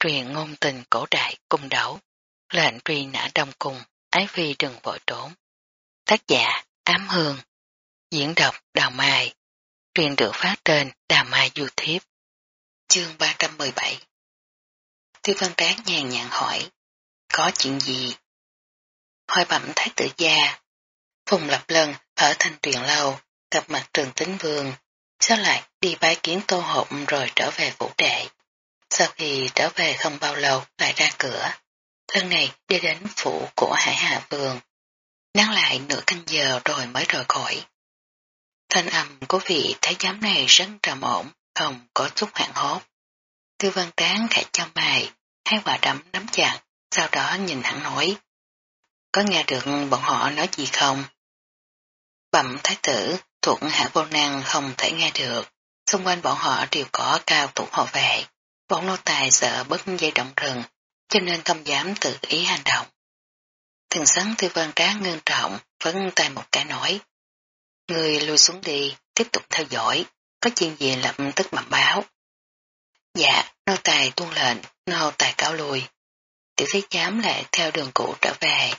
truyền ngôn tình cổ đại cung đấu, lệnh truy nã đông cung, ái phi đừng vội trốn. Tác giả Ám Hương, diễn đọc Đào Mai, truyền được phát trên Đào Mai YouTube. Chương 317 Tiêu văn trác nhàn nhạt hỏi, có chuyện gì? Hỏi bẩm thái tử gia, Phùng Lập Lân ở thanh tuyền lâu, gặp mặt trường tính vương, sao lại đi bái kiến tô hộp rồi trở về vũ đệ. Sau khi trở về không bao lâu lại ra cửa, lần này đi đến phủ của Hải Hạ Vương. Nắng lại nửa canh giờ rồi mới rời khỏi. Thanh âm của vị thái giám này rất trầm ổn, không có chút hoảng hốt. Tư văn tán khẽ cho mày, hai quả đấm nắm chặt, sau đó nhìn hắn nói. Có nghe được bọn họ nói gì không? Bẩm thái tử, thuộc hạ vô năng không thể nghe được, xung quanh bọn họ đều có cao thủ hộ vệ. Bọn nô tài sợ bất dây động rừng, cho nên không dám tự ý hành động. Thần sắn tư văn tráng ngưng trọng, vấn tay một cái nói. Người lùi xuống đi, tiếp tục theo dõi, có chuyện gì lập tức bẩm báo. Dạ, nô tài tuôn lệnh, nô tài cáo lùi. Tiểu thấy chám lại theo đường cũ trở về.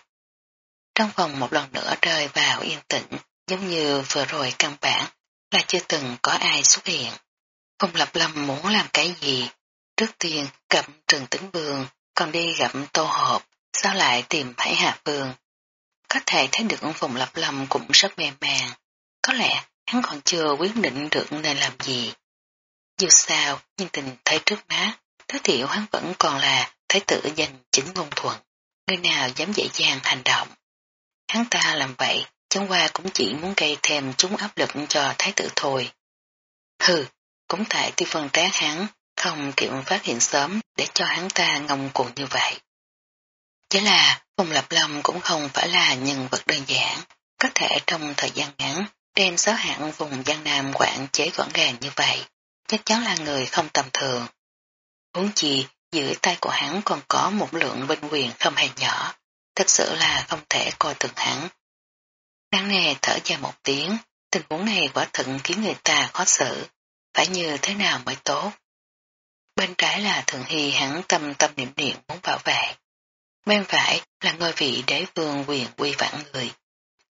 Trong phòng một lần nữa rơi vào yên tĩnh, giống như vừa rồi căn bản là chưa từng có ai xuất hiện. Không lập lâm muốn làm cái gì, Trước tiên gặp Trần Tĩnh Vương, còn đi gặp Tô Hộp, sao lại tìm Hải Hà Vương. Có thể thấy được vùng lập lầm cũng rất mềm màng. Có lẽ hắn còn chưa quyết định được nên làm gì. Dù sao, nhưng tình thấy trước mắt, tối thiểu hắn vẫn còn là thái tử danh chính ngôn thuận. Người nào dám dễ dàng hành động. Hắn ta làm vậy, chẳng qua cũng chỉ muốn gây thêm chúng áp lực cho thái tử thôi. Hừ, cũng tại tiêu phần tráng hắn không kịp phát hiện sớm để cho hắn ta ngông cuồng như vậy. Chỉ là Phùng Lập Lâm cũng không phải là nhân vật đơn giản, có thể trong thời gian ngắn đem sáu hạng vùng Giang Nam quản chế gọn gàng như vậy, chắc chắn là người không tầm thường. Huống chi, dưới tay của hắn còn có một lượng binh quyền không hề nhỏ, thật sự là không thể coi thường hắn. Đáng nề thở dài một tiếng, tình huống này quả thận khiến người ta khó xử, phải như thế nào mới tốt. Bên trái là Thượng Hy hắn tâm tâm niệm niệm muốn bảo vệ. Bên phải là ngôi vị đế vương quyền quy vạn người.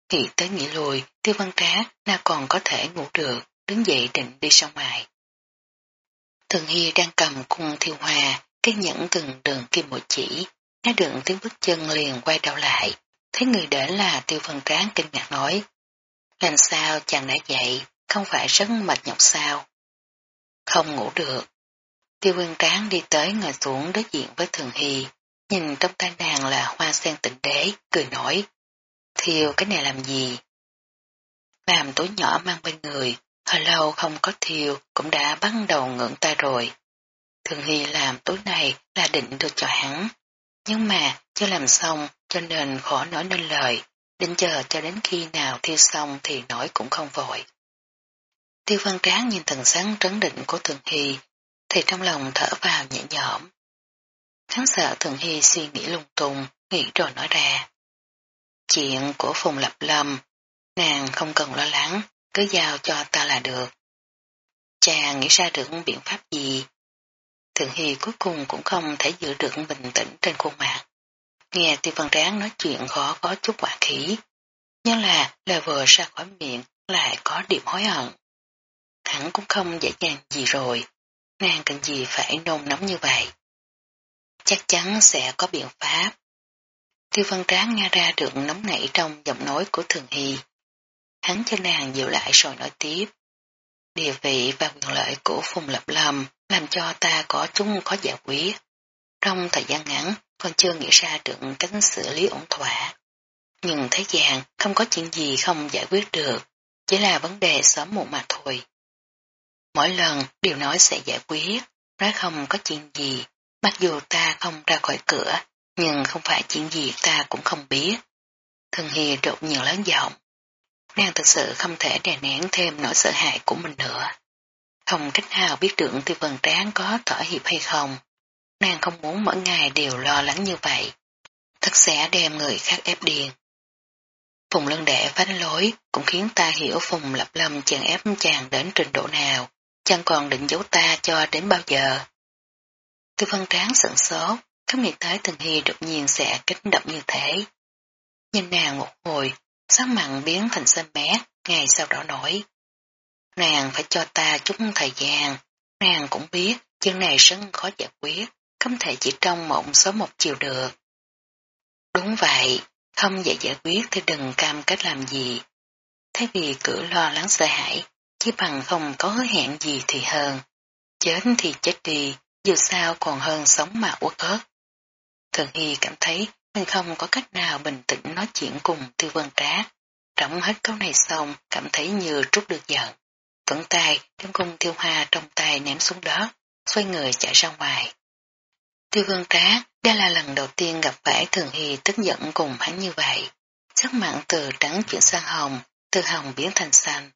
Nghĩ tới nghĩ lùi, tiêu văn trá na còn có thể ngủ được, đứng dậy định đi ra ngoài. Thường Hy đang cầm cung thiêu hòa cái nhẫn từng đường kim một chỉ, nghe đường tiếng bước chân liền quay đầu lại, thấy người đến là tiêu văn tráng kinh ngạc nói. Làm sao chàng đã dậy, không phải rất mệt nhọc sao? Không ngủ được, Tiêu Vương Tráng đi tới ngồi xuống đối diện với Thường Hy, nhìn trong tay nàng là hoa sen tịnh đế, cười nổi. Thiêu cái này làm gì? Làm túi nhỏ mang bên người, hồi lâu không có thiêu cũng đã bắt đầu ngưỡng tay rồi. Thường Hy làm túi này là định được cho hắn, nhưng mà chưa làm xong cho nên khó nói nên lời, định chờ cho đến khi nào thiêu xong thì nói cũng không vội. Tiêu văn tráng nhìn thần sáng trấn định của Thường Hy thì trong lòng thở vào nhẹ nhõm. Hắn sợ Thường Hy suy nghĩ lung tung, nghĩ rồi nói ra. Chuyện của Phùng Lập Lâm, nàng không cần lo lắng, cứ giao cho ta là được. Chàng nghĩ ra được biện pháp gì? Thường Hy cuối cùng cũng không thể giữ được bình tĩnh trên khuôn mặt. Nghe tiêu văn ráng nói chuyện khó có chút quả khí, nhưng là lời vừa ra khỏi miệng lại có điểm hối hận. Hắn cũng không dễ dàng gì rồi, nàng cần gì phải nôn nóng như vậy. Chắc chắn sẽ có biện pháp. Tiêu văn tráng nghe ra được nóng nảy trong giọng nói của Thường Hy. Hắn cho nàng dịu lại rồi nói tiếp. Địa vị và quyền lợi của Phùng Lập Lâm làm cho ta có chúng khó giải quyết. Trong thời gian ngắn, còn chưa nghĩ ra được cách xử lý ổn thỏa. Nhưng thấy dạng không có chuyện gì không giải quyết được, chỉ là vấn đề sớm muộn mà thôi. Mỗi lần đều nói sẽ giải quyết, nói không có chuyện gì, mặc dù ta không ra khỏi cửa, nhưng không phải chuyện gì ta cũng không biết. Thường Hi đột nhiên lớn giọng. Nàng thật sự không thể đè nén thêm nỗi sợ hãi của mình nữa. Không cách nào biết được tiêu vần tráng có thở hiệp hay không. Nàng không muốn mỗi ngày đều lo lắng như vậy. Thật sẽ đem người khác ép điên. Phùng lân đệ phá lối cũng khiến ta hiểu Phùng lập lâm chàng ép chàng đến trình độ nào chẳng còn định giấu ta cho đến bao giờ. Tư văn tráng sững sốt, không nghĩ tới Thường Hy đột nhiên sẽ kích động như thế. Nhìn nàng một hồi, sắc mặn biến thành xanh mét, ngày sau đó nổi. Nàng phải cho ta chút thời gian, nàng cũng biết chuyện này rất khó giải quyết, không thể chỉ trong mộng số một chiều được. Đúng vậy, không dễ giải quyết thì đừng cam kết làm gì. Thay vì cứ lo lắng sợ hãi, chỉ bằng không có hứa hẹn gì thì hơn. Chết thì chết đi, dù sao còn hơn sống mà uất ớt. Thường Hy cảm thấy mình không có cách nào bình tĩnh nói chuyện cùng tư vân trác. Trọng hết câu này xong, cảm thấy như trút được giận. Tuấn tay đem cung tiêu hoa trong tay ném xuống đó, xoay người chạy ra ngoài. Tiêu vân trác, đây là lần đầu tiên gặp phải Thường Hy tức giận cùng hắn như vậy. Sắc mặn từ trắng chuyển sang hồng, từ hồng biến thành xanh.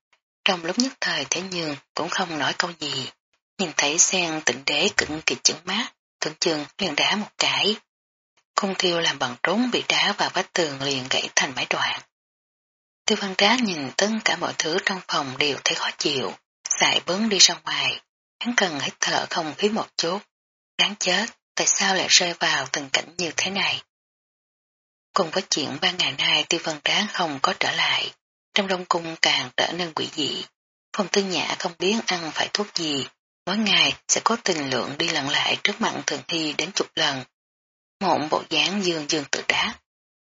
Trong lúc nhất thời thế nhường cũng không nói câu gì. Nhìn thấy sen tịnh đế cực kỳ chứng mát, tưởng chừng liền đá một cái. Cung thiêu làm bằng trốn bị đá vào vách tường liền gãy thành mấy đoạn. Tiêu văn đá nhìn tất cả mọi thứ trong phòng đều thấy khó chịu, xài bướng đi ra ngoài. Hắn cần hít thở không khí một chút. Đáng chết, tại sao lại rơi vào tình cảnh như thế này? Cùng với chuyện ba ngày nay tiêu văn đá không có trở lại, trong đông cung càng trở nên quỷ dị. Phong tư nhã không biết ăn phải thuốc gì, mỗi ngày sẽ có tình lượng đi lặn lại trước mặt thường thi đến chục lần. Mộng bộ dáng dương dương tự đá.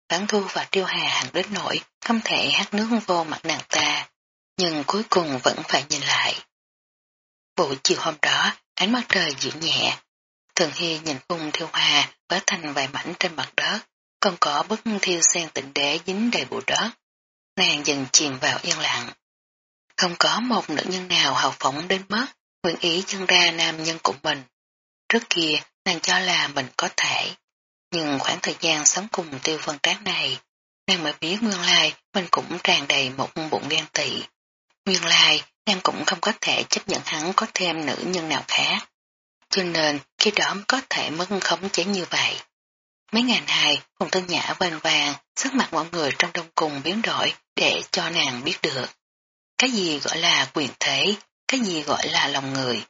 Bán thu và tiêu hà hàng đến nổi, không thể hát nước vô mặt nàng ta, nhưng cuối cùng vẫn phải nhìn lại. Buổi chiều hôm đó, ánh mặt trời dịu nhẹ. Thường Hy nhìn cung thiêu hoa vỡ thành vài mảnh trên mặt đất, còn có bức thiêu sen tịnh đế dính đầy bụi đất. Nàng dần chìm vào yên lặng. Không có một nữ nhân nào hào phóng đến mất, nguyện ý chân ra nam nhân của mình. Trước kia, nàng cho là mình có thể. Nhưng khoảng thời gian sống cùng tiêu vân trác này, nàng mới biết nguyên lai mình cũng tràn đầy một bụng ghen tị. Nguyên lai, nàng cũng không có thể chấp nhận hắn có thêm nữ nhân nào khác. Cho nên, khi đó có thể mất khống chế như vậy. Mấy ngày này, Phùng Tư Nhã vàng vàng, sắc mặt mọi người trong đông cùng biến đổi để cho nàng biết được. Cái gì gọi là quyền thế, cái gì gọi là lòng người.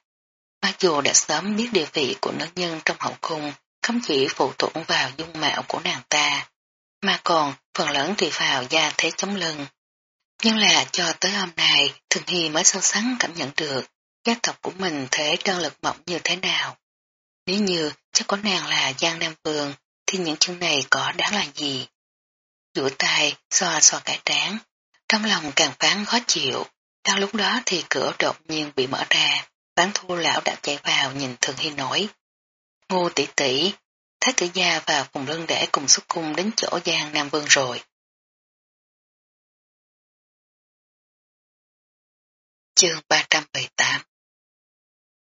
Mặc dù đã sớm biết địa vị của nữ nhân trong hậu cung, không chỉ phụ thuộc vào dung mạo của nàng ta, mà còn phần lớn tùy vào gia thế chống lưng. Nhưng là cho tới hôm nay, Thường Hy mới sâu sắng cảm nhận được gia tộc của mình thế đơn lực mỏng như thế nào. Nếu như chắc có nàng là Giang Nam Vương, thì những chương này có đáng là gì? Rửa tay, xoa xoa cái trán, trong lòng càng phán khó chịu. Đang lúc đó thì cửa đột nhiên bị mở ra, bán thu lão đã chạy vào nhìn Thường Hy nổi. Ngô tỷ tỷ, Thái tử gia và Phùng Lân để cùng xuất cung đến chỗ Giang Nam Vương rồi. Chương 378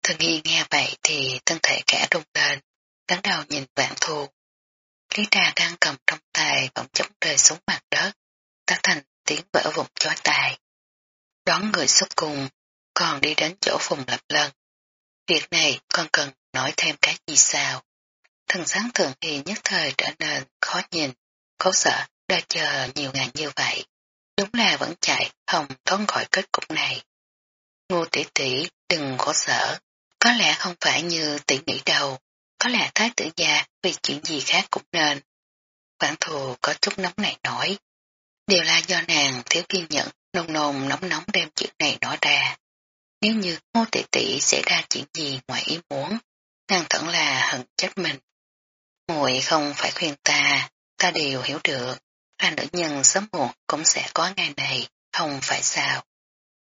Thường Hy nghe vậy thì thân thể cả rung lên, cắn đầu nhìn vạn thu. Lý trà đang cầm trong tay bỗng chống rơi xuống mặt đất, tác thành tiếng vỡ vụn chói tai. Đón người xuất cùng, còn đi đến chỗ Phùng Lập lần. Việc này con cần nói thêm cái gì sao? Thần sáng thường thì nhất thời trở nên khó nhìn, khó sợ, đã chờ nhiều ngày như vậy. Đúng là vẫn chạy, không thoát khỏi kết cục này. Ngô tỷ tỷ đừng có sợ, có lẽ không phải như tỷ nghĩ đâu, có lẽ thái tử già vì chuyện gì khác cũng nên. quản thù có chút nóng này nổi, đều là do nàng thiếu kiên nhẫn, nồng nôn nóng nóng đem chuyện này nói ra. Nếu như ngô tỷ tỷ xảy ra chuyện gì ngoài ý muốn, nàng thật là hận chết mình. Muội không phải khuyên ta, ta đều hiểu được, là nữ nhân sớm muộn cũng sẽ có ngày này, không phải sao.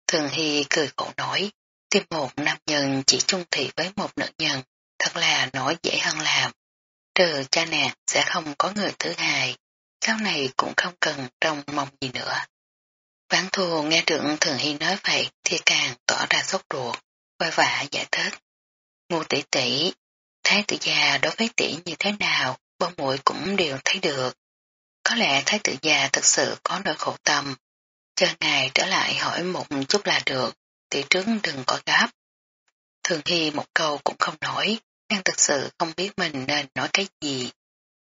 Thường Hy cười khổ nói, tìm một nam nhân chỉ chung thị với một nữ nhân, thật là nói dễ hơn làm. Trừ cha nàng sẽ không có người thứ hai, sau này cũng không cần trông mong gì nữa. Vãn thù nghe được Thường Hy nói vậy thì càng tỏ ra sốt ruột, quay vả giải thích. ngu tỷ tỷ, thái tử già đối với tỷ như thế nào, bọn muội cũng đều thấy được. Có lẽ thái tử già thật sự có nỗi khổ tâm. Chờ ngài trở lại hỏi một chút là được, tỷ trước đừng có gấp. Thường Hy một câu cũng không nói, đang thực sự không biết mình nên nói cái gì.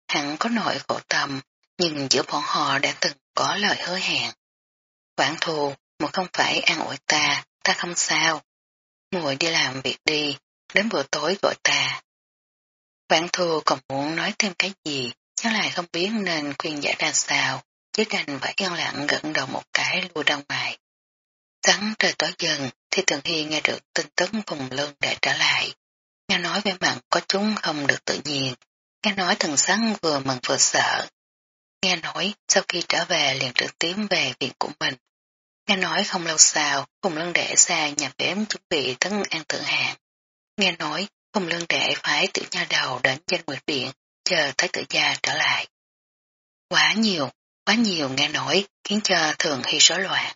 Hẳn có nỗi khổ tâm, nhưng giữa bọn họ đã từng có lời hứa hẹn. Quảng thù, một không phải ăn ủi ta, ta không sao. Muội đi làm việc đi, đến bữa tối gọi ta. Quảng thù còn muốn nói thêm cái gì, nhưng lại không biết nên khuyên giải ra sao, chỉ đành phải yên lặng gật đầu một cái lùi ra ngoài. Sáng trời tối dần thì Thường Hy nghe được tin tức vùng lưng đã trở lại. Nghe nói về mặt có chúng không được tự nhiên, nghe nói thần sáng vừa mừng vừa sợ. Nghe nói sau khi trở về liền trực tiếp về viện của mình. Nghe nói không lâu sau, cùng lân đệ xa nhà bếp chuẩn bị tấn an thượng hạng. Nghe nói, cùng lân đệ phải tự nha đầu đến danh nguyệt điện, chờ thái tử gia trở lại. Quá nhiều, quá nhiều nghe nói, khiến cho thường hy rối loạn.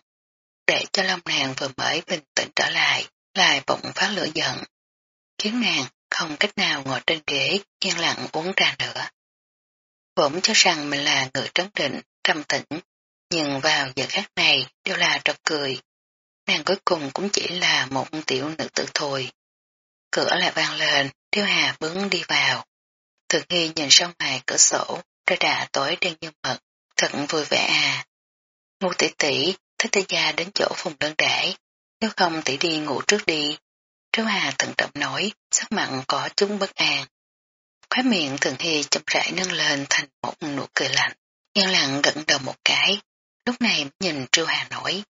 Để cho long nàng vừa mới bình tĩnh trở lại, lại bỗng phát lửa giận. Khiến nàng không cách nào ngồi trên ghế, yên lặng uống trà nữa. Vốn cho rằng mình là người trấn định, trầm tĩnh, nhưng vào giờ khác này đều là trật cười. Nàng cuối cùng cũng chỉ là một tiểu nữ tử thôi. Cửa lại vang lên, Tiêu Hà bướng đi vào. Thường Nghi nhìn sau ngoài cửa sổ, trời đã tối đen như mật, thật vui vẻ à. Ngu tỷ tỷ, thích tế gia đến chỗ phùng đơn đẻ, nếu không tỷ đi ngủ trước đi. Trếu Hà thận trọng nói, sắc mặn có chút bất an. Khóe miệng Thường Hy chậm rãi nâng lên thành một nụ cười lạnh, yên lặng gật đầu một cái, lúc này nhìn Trương Hà nói.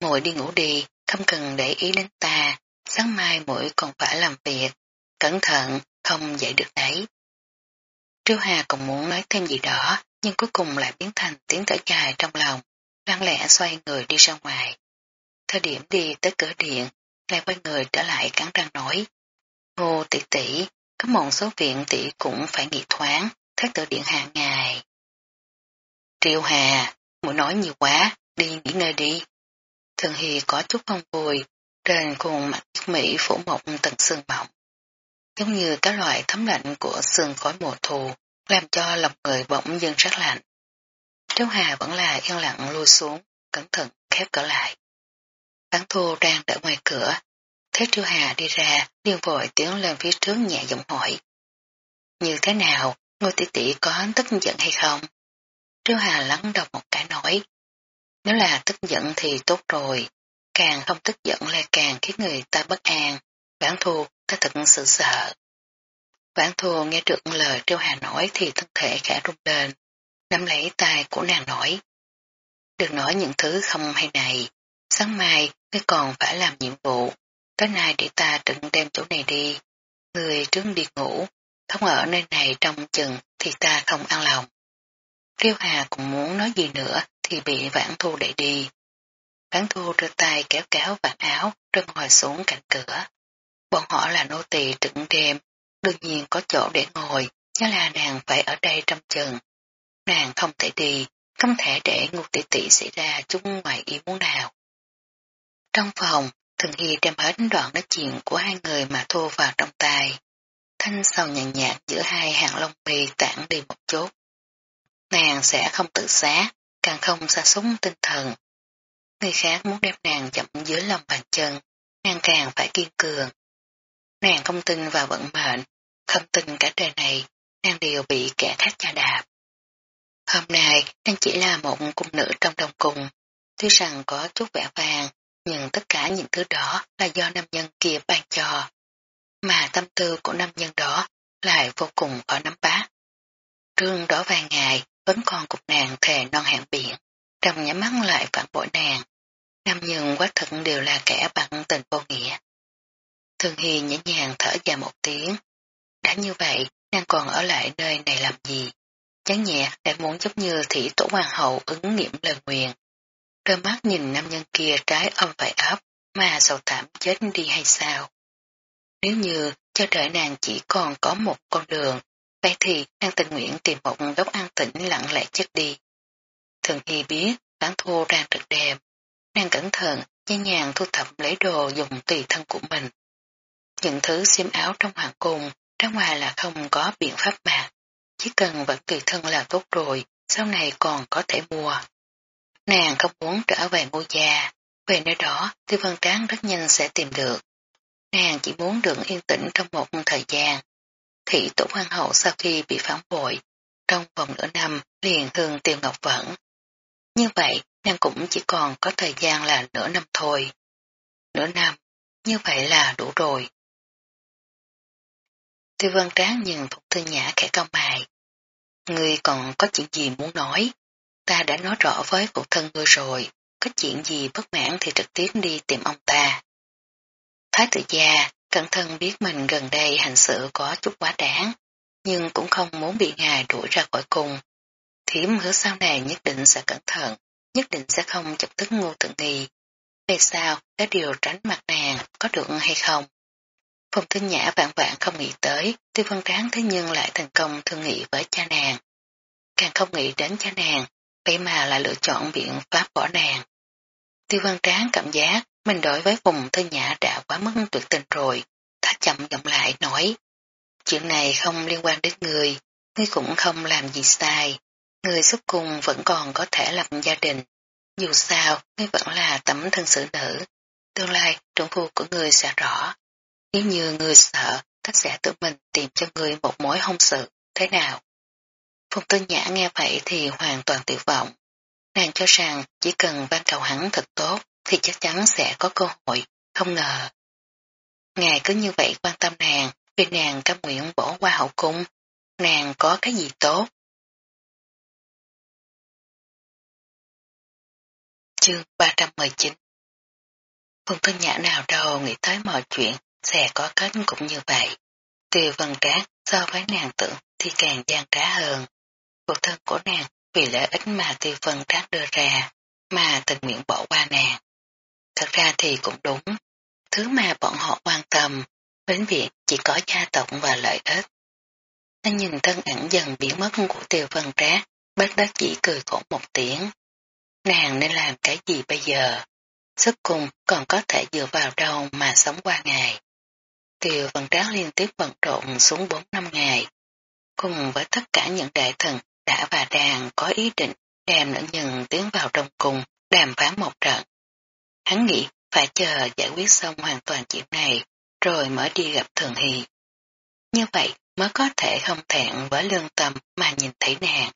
Ngồi đi ngủ đi, không cần để ý đến ta, sáng mai mỗi còn phải làm việc, cẩn thận, không dậy được đấy. Trương Hà còn muốn nói thêm gì đó, nhưng cuối cùng lại biến thành tiếng thở dài trong lòng, lặng lẽ xoay người đi ra ngoài. Thời điểm đi tới cửa điện, lại quay người trở lại cắn răng nói. Ngô tỷ tỷ, có một số viện tỷ cũng phải nghỉ thoáng, Thất tự điện hạ ngài. Triều Hà, mũi nói nhiều quá, đi nghỉ ngơi đi. Thường Hy có chút không vui, trên khuôn mặt Mỹ phủ một tầng sương mỏng. Giống như các loại thấm lạnh của sương khói mùa thu, làm cho lòng người bỗng dưng rất lạnh. Triều Hà vẫn là yên lặng lui xuống, cẩn thận khép cửa lại. Bán thu đang đợi ngoài cửa, thấy Triều Hà đi ra, liền vội tiến lên phía trước nhẹ giọng hỏi. Như thế nào, ngôi tỷ tỷ có tức giận hay không? Triều Hà lắng đầu một cái nói. Nếu là tức giận thì tốt rồi, càng không tức giận là càng khiến người ta bất an. Vãn thu, ta thật sự sợ. Vãn thu nghe được lời Triều Hà nói thì thân thể khẽ rung lên, nắm lấy tay của nàng nói. Đừng nói những thứ không hay này, sáng mai ngươi còn phải làm nhiệm vụ, Tối nay để ta đừng đem chỗ này đi. Người trước đi ngủ, không ở nơi này trong chừng thì ta không an lòng. Tiêu Hà cũng muốn nói gì nữa thì bị vãn thu đẩy đi. Vãn thu đưa tay kéo kéo vạt áo rồi ngồi xuống cạnh cửa. Bọn họ là nô tỳ trứng đêm, đương nhiên có chỗ để ngồi, nhớ là nàng phải ở đây trong chừng. Nàng không thể đi, không thể để ngục tỷ tỷ xảy ra chút ngoài ý muốn nào. Trong phòng, Thường Hy đem hết đoạn nói chuyện của hai người mà thu vào trong tay. Thanh sầu nhàn nhạt giữa hai hàng lông mì tản đi một chút. Nàng sẽ không tự xá, càng không xa súng tinh thần. Người khác muốn đem nàng chậm dưới lòng bàn chân, nàng càng phải kiên cường. Nàng không tin vào vận mệnh, không tin cả đời này, nàng đều bị kẻ khác cha đạp. Hôm nay, nàng chỉ là một cung nữ trong đồng cùng, tuy rằng có chút vẻ vàng, nhưng tất cả những thứ đó là do nam nhân kia ban cho, mà tâm tư của nam nhân đó lại vô cùng khó nắm bát. Trương đó vài ngày vẫn còn cục nàng thề non hẹn biển, trong nhắm mắt lại phản bội nàng. Nam nhân quá thật đều là kẻ bằng tình vô nghĩa. Thường Hi nhẹ nhàng thở dài một tiếng. Đã như vậy, nàng còn ở lại nơi này làm gì? Chán nhẹ lại muốn giúp như thị tổ hoàng hậu ứng nghiệm lời nguyền. Đôi mắt nhìn nam nhân kia trái âm phải ấp, mà sầu thảm chết đi hay sao? Nếu như cho đợi nàng chỉ còn có một con đường, vậy thì nàng tình nguyện tìm một góc an tĩnh lặng lẽ chết đi. Thường Hy biết bán thô đang trực đẹp, nàng cẩn thận, nhẹ nhàng thu thập lấy đồ dùng tùy thân của mình. Những thứ xiêm áo trong hoàng cung, ra ngoài là không có biện pháp mà, chỉ cần vật tùy thân là tốt rồi, sau này còn có thể mua. Nàng không muốn trở về ngôi gia, về nơi đó Tiêu Văn Tráng rất nhanh sẽ tìm được. Nàng chỉ muốn được yên tĩnh trong một thời gian. Thị tổ hoàng hậu sau khi bị phản bội, trong vòng nửa năm liền hương Tiêu Ngọc Vẫn. Như vậy, nàng cũng chỉ còn có thời gian là nửa năm thôi. Nửa năm, như vậy là đủ rồi. Tiêu văn tráng nhìn Phục Thư Nhã khẽ cao mài. Ngươi còn có chuyện gì muốn nói? Ta đã nói rõ với phụ thân ngươi rồi, có chuyện gì bất mãn thì trực tiếp đi tìm ông ta. Thái tử gia, cẩn thân biết mình gần đây hành sự có chút quá đáng, nhưng cũng không muốn bị ngài đuổi ra khỏi cung. Thiếm hứa sau này nhất định sẽ cẩn thận, nhất định sẽ không chọc tức ngô tự nghi. Về sao đã điều tránh mặt nàng có được hay không? Phùng Tinh Nhã vạn vạn không nghĩ tới, Tiêu Văn vâng Tráng thế nhưng lại thành công thương nghị với cha nàng. Càng không nghĩ đến cha nàng, vậy mà lại lựa chọn biện pháp bỏ nàng. Tiêu Văn Tráng cảm giác mình đối với vùng Thư Nhã đã quá mức tuyệt tình rồi, ta chậm giọng lại nói. Chuyện này không liên quan đến người, ngươi cũng không làm gì sai, người xuất cùng vẫn còn có thể lập gia đình. Dù sao, ngươi vẫn là tấm thân xử nữ, tương lai trung phu của người sẽ rõ. Nếu như người sợ, ta sẽ tự mình tìm cho người một mối hôn sự, thế nào? Phùng Tư Nhã nghe vậy thì hoàn toàn tuyệt vọng. Nàng cho rằng chỉ cần van cầu hắn thật tốt thì chắc chắn sẽ có cơ hội, không ngờ. Ngài cứ như vậy quan tâm nàng, vì nàng cam nguyện bỏ qua hậu cung, nàng có cái gì tốt. Chương 319 Phùng Tư Nhã nào đâu nghĩ tới mọi chuyện sẽ có kết cũng như vậy. Tiêu vân trác so với nàng tưởng thì càng gian trá hơn. Cuộc thân của nàng vì lợi ích mà tiêu phân trác đưa ra, mà tình nguyện bỏ qua nàng. Thật ra thì cũng đúng, thứ mà bọn họ quan tâm, đến việc chỉ có gia tộc và lợi ích. anh nhìn thân ảnh dần biến mất của tiêu phân trác, bất đắc chỉ cười khổ một tiếng. Nàng nên làm cái gì bây giờ? Sức cùng còn có thể dựa vào đâu mà sống qua ngày. Tiêu phân trác liên tiếp bận rộn xuống 4 năm ngày. Cùng với tất cả những đại thần đã và đang có ý định đem nữ nhân tiến vào trong cùng đàm phán một trận. Hắn nghĩ phải chờ giải quyết xong hoàn toàn chuyện này rồi mới đi gặp Thường Hy. Như vậy mới có thể không thẹn với lương tâm mà nhìn thấy nàng.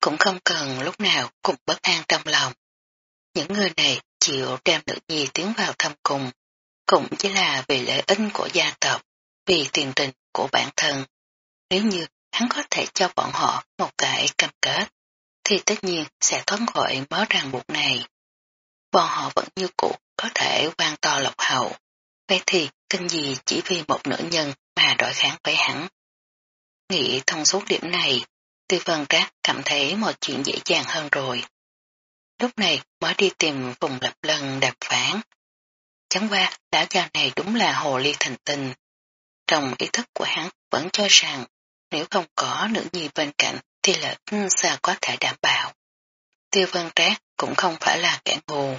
Cũng không cần lúc nào cũng bất an trong lòng. Những người này chịu đem nữ nhi tiến vào thăm cùng cũng chỉ là vì lợi ích của gia tộc, vì tiền tình của bản thân. Nếu như hắn có thể cho bọn họ một cái cam kết, thì tất nhiên sẽ thoát khỏi mớ ràng buộc này. Bọn họ vẫn như cũ có thể quan to lộc hậu. Vậy thì kinh gì chỉ vì một nữ nhân mà đổi kháng với hắn. Nghĩ thông suốt điểm này, tư vân trác cảm thấy mọi chuyện dễ dàng hơn rồi. Lúc này mới đi tìm vùng lập lần đạp phán, Chẳng qua, lão già này đúng là hồ ly thành tình. Trong ý thức của hắn vẫn cho rằng nếu không có nữ nhi bên cạnh thì lợi ừ, sao có thể đảm bảo. Tiêu vân trác cũng không phải là kẻ ngu,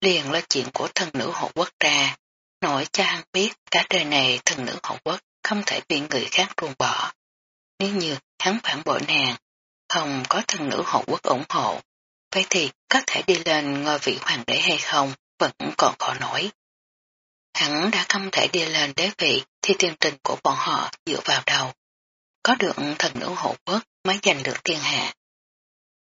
liền lo chuyện của thần nữ hộ quốc ra, nổi cho hắn biết cả đời này thần nữ hộ quốc không thể bị người khác ruồng bỏ. Nếu như hắn phản bội nàng, không có thần nữ hộ quốc ủng hộ, vậy thì có thể đi lên ngôi vị hoàng đế hay không vẫn còn khó nổi. Hắn đã không thể đi lên đế vị thì tiền trình của bọn họ dựa vào đầu. Có được thần nữ hộ quốc mới giành được thiên hạ.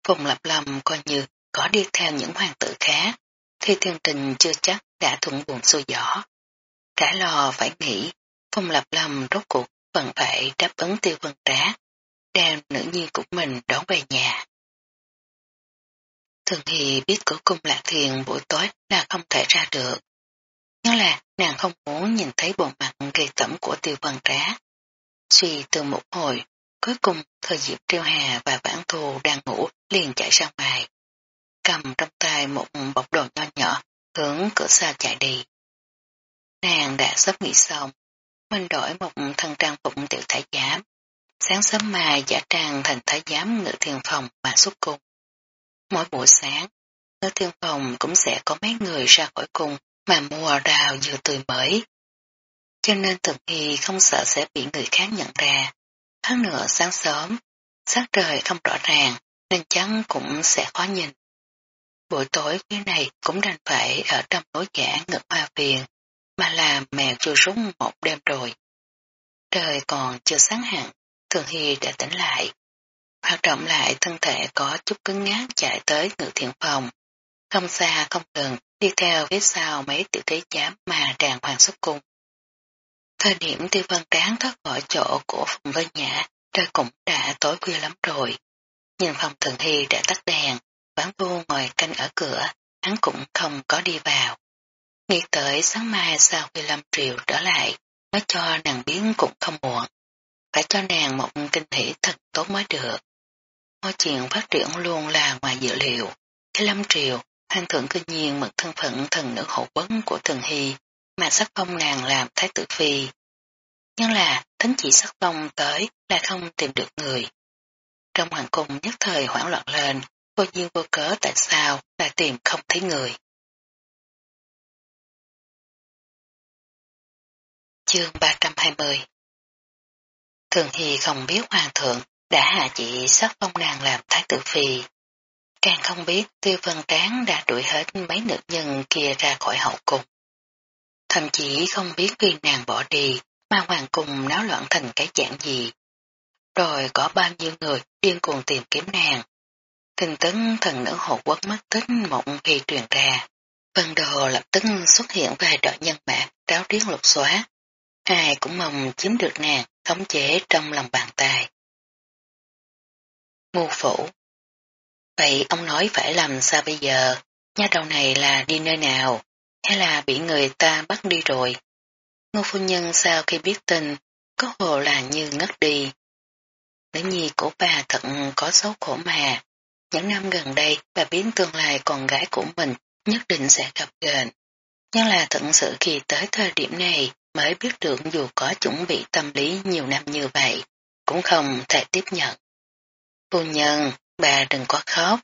Phùng Lập Lâm coi như có đi theo những hoàng tử khác, thì thiên trình chưa chắc đã thuận buồn xuôi gió. Cả lò phải nghĩ, Phùng Lập Lâm rốt cuộc vẫn phải đáp ứng tiêu vân trá, đem nữ nhi của mình đón về nhà. Thường thì biết cửa cung lạc thiền buổi tối là không thể ra được, nhưng là nàng không muốn nhìn thấy bộ mặt gây tẩm của tiêu vân trá. Suy từ một hồi, cuối cùng thời diệp triêu hà và vãn thù đang ngủ liền chạy ra ngoài. Cầm trong tay một bọc đồ nho nhỏ, hướng cửa xa chạy đi. Nàng đã sắp nghỉ xong, mình đổi một thân trang phục tiểu thái giám. Sáng sớm mai giả trang thành thái giám ngự thiền phòng mà xuất cung. Mỗi buổi sáng, ngự thiền phòng cũng sẽ có mấy người ra khỏi cung mà mua đào dừa tươi mới. Cho nên Thường thì không sợ sẽ bị người khác nhận ra. Hơn nữa sáng sớm, sắc trời không rõ ràng, nên chắn cũng sẽ khó nhìn. Buổi tối phía này cũng đành phải ở trong tối giả ngực hoa phiền, mà làm mèo chưa rúng một đêm rồi. Trời còn chưa sáng hẳn, Thường Hy đã tỉnh lại. Hoạt động lại thân thể có chút cứng ngát chạy tới ngự thiện phòng. Không xa không gần đi theo phía sau mấy tiểu thế giám mà đàng hoàng xuất cung. Thời điểm tiêu văn tráng thoát khỏi chỗ của phòng vân nhã, trời cũng đã tối khuya lắm rồi. Nhìn phòng thường hy đã tắt đèn, bán vô ngồi canh ở cửa, hắn cũng không có đi vào. Nghĩ tới sáng mai sau khi Lâm Triều trở lại, nói cho nàng biến cũng không muộn. Phải cho nàng một kinh hỷ thật tốt mới được. Mọi chuyện phát triển luôn là ngoài dự liệu. Cái Lâm Triều, hoàng thượng kinh nhiên mật thân phận thần nữ hậu vấn của thần hy, mà sắc phong nàng làm thái tử phi. Nhưng là, thánh chỉ sắc phong tới là không tìm được người. Trong hoàng cung nhất thời hoảng loạn lên, vô duyên vô cớ tại sao lại tìm không thấy người. Chương 320 Thường Hy không biết hoàng thượng đã hạ chỉ sắc phong nàng làm thái tử phi. Càng không biết tiêu vân tráng đã đuổi hết mấy nữ nhân kia ra khỏi hậu cung. Thậm chí không biết khi nàng bỏ đi mà hoàng cung náo loạn thành cái dạng gì. Rồi có bao nhiêu người điên cuồng tìm kiếm nàng. tình tấn thần nữ hộ quốc mất tích một khi truyền ra. Vân đồ lập tức xuất hiện vài đội nhân mạng, ráo riết lục xóa. Ai cũng mong chiếm được nàng khống chế trong lòng bàn tay. Ngu phủ Vậy ông nói phải làm sao bây giờ? Nhà đầu này là đi nơi nào? Hay là bị người ta bắt đi rồi? Ngô phu nhân sau khi biết tin, có hồ là như ngất đi. Nữ nhi của bà thật có xấu khổ mà. Những năm gần đây, bà biến tương lai con gái của mình nhất định sẽ gặp gền. Nhưng là thật sự khi tới thời điểm này mới biết được dù có chuẩn bị tâm lý nhiều năm như vậy, cũng không thể tiếp nhận. Phu nhân, bà đừng có khóc.